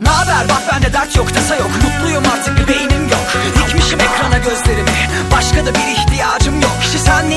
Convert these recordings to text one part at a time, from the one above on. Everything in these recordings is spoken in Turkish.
Naber bak bende dert yok tasa yok. Mutluyum artık bir beynim yok. Dikmişim ekrana gözlerimi. Başka da bir ihtiyacım yok. Kişisel neyim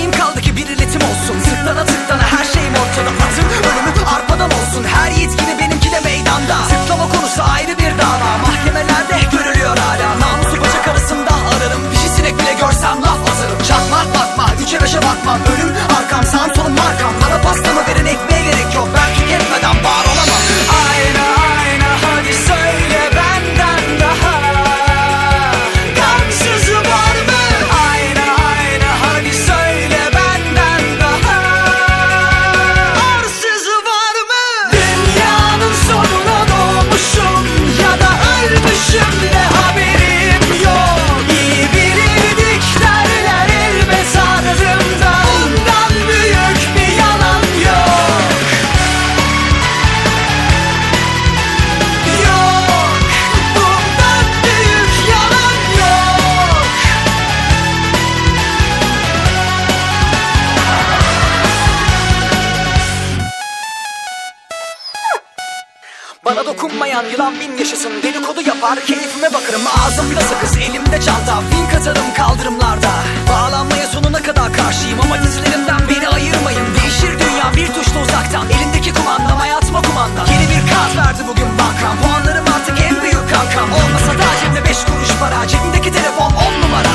Bana dokunmayan yılan bin yaşasın. Dedikodu yapar keyfime bakarım. Ağzımda sakız elimde çanta. Fin katarım kaldırımlarda. Bağlanmaya sonuna kadar karşıyım Ama dizlerimden beni ayırmayın. Değişir dünya bir tuşla uzaktan. Elimdeki kumandam hayatıma kumanda. Yeni bir kart verdi bugün bankam. Puanlarım artık en büyük kankam. Olmasa da cebimde beş kuruş para. Cebimdeki telefon on numara.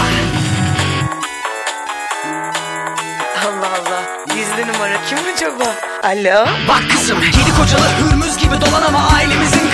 Allah Allah. Gizli numara. Kim acaba? Alo? Bak kızım Yedi kocalı hürmüz gibi dolan ama ailemizin